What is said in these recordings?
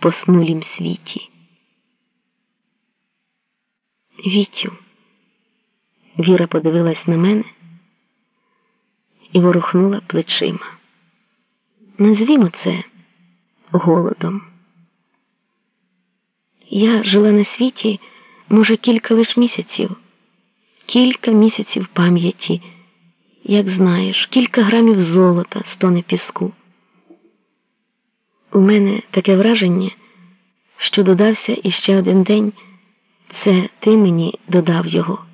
поснулім світі. Вітю, Віра подивилась на мене і ворухнула плечима. Назвімо це голодом. Я жила на світі, може, кілька лиш місяців, кілька місяців пам'яті, як знаєш, кілька грамів золота стоне піску. У мене таке враження, що додався іще один день, це ти мені додав його.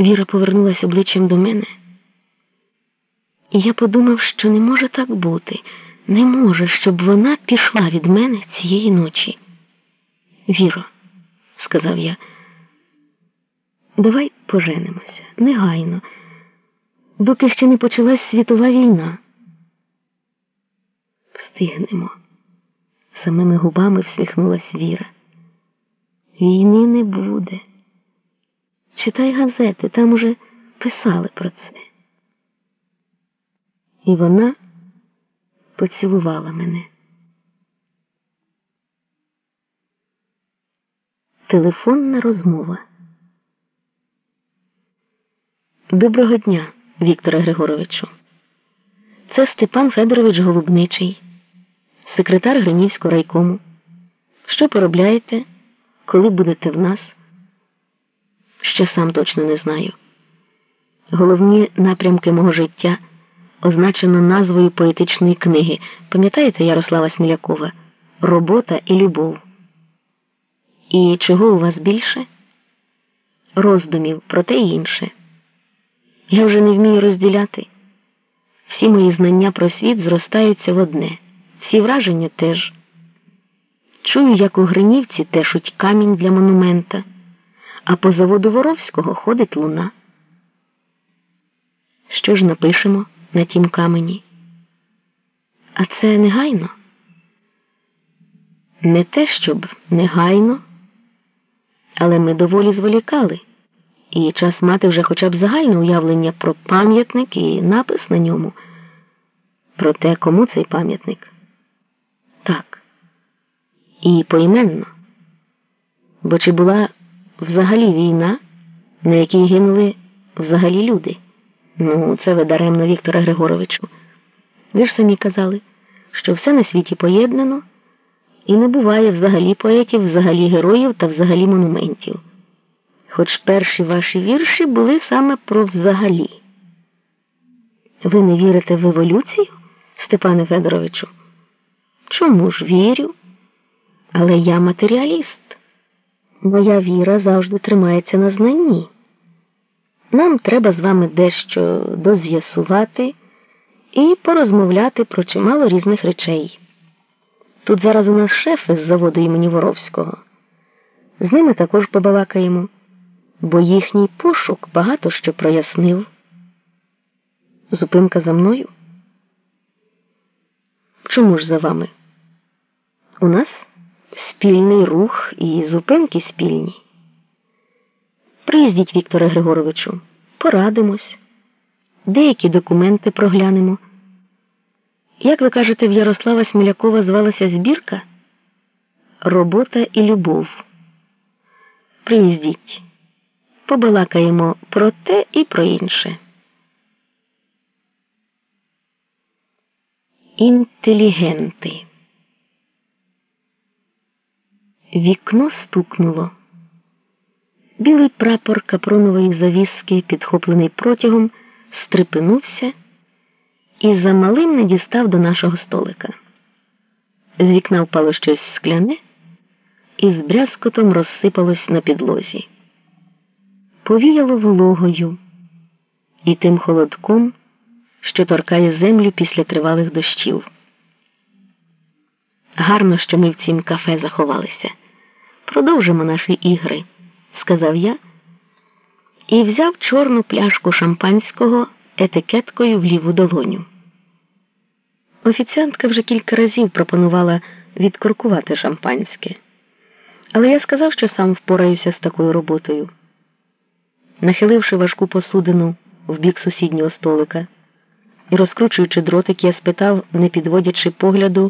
Віра повернулась обличчям до мене, і я подумав, що не може так бути, не може, щоб вона пішла від мене цієї ночі. Віро, сказав я, давай поженимося негайно, доки ще не почалась світова війна. Встигнемо. Самими губами всміхнулась Віра. Війни не буде. Читай газети, там уже писали про це. І вона поцілувала мене. Телефонна розмова. Доброго дня, Вікторе Григоровичу. Це Степан Федорович Голубничий, секретар Гринівського райкому. Що поробляєте, коли будете в нас? Ще сам точно не знаю. Головні напрямки мого життя означено назвою поетичної книги. Пам'ятаєте Ярослава Смілякова? Робота і любов. І чого у вас більше? Роздумів про те і інше. Я вже не вмію розділяти. Всі мої знання про світ зростаються в одне, всі враження теж. Чую, як у Гринівці тешуть камінь для монумента, а по заводу Воровського ходить луна. Що ж напишемо на тім камені? А це негайно? Не те, щоб негайно, але ми доволі зволікали, і час мати вже хоча б загальне уявлення про пам'ятник і напис на ньому. Про те, кому цей пам'ятник? І поіменно. Бо чи була взагалі війна, на якій гинули взагалі люди? Ну, це ви даремно, Віктора Григоровичу. Ви ж самі казали, що все на світі поєднано і не буває взагалі поетів, взагалі героїв та взагалі монументів. Хоч перші ваші вірші були саме про взагалі. Ви не вірите в еволюцію, Степане Федоровичу? Чому ж вірю? Але я матеріаліст. Моя віра завжди тримається на знанні. Нам треба з вами дещо доз'ясувати і порозмовляти про чимало різних речей. Тут зараз у нас шефи з заводу імені Воровського. З ними також побалакаємо, бо їхній пошук багато що прояснив. Зупинка за мною? Чому ж за вами? У нас спільний рух і зупинки спільні. Приїздіть, Вікторе Григоровичу, порадимось, деякі документи проглянемо. Як ви кажете, в Ярослава Смілякова звалася збірка? Робота і любов. Приїздіть, побалакаємо про те і про інше. Інтелігенти. Вікно стукнуло. Білий прапор капронової завіски, підхоплений протягом, стрепенувся і за малим не дістав до нашого столика. З вікна впало щось скляне і з брязкотом розсипалось на підлозі. Повіяло вологою і тим холодком, що торкає землю після тривалих дощів. Гарно, що ми в цім кафе заховалися. Продовжимо наші ігри, сказав я і взяв чорну пляшку шампанського етикеткою в ліву долоню. Офіціантка вже кілька разів пропонувала відкоркувати шампанське, але я сказав, що сам впораюся з такою роботою. Нахиливши важку посудину в бік сусіднього столика, І розкручуючи дротик, я спитав, не підводячи погляду,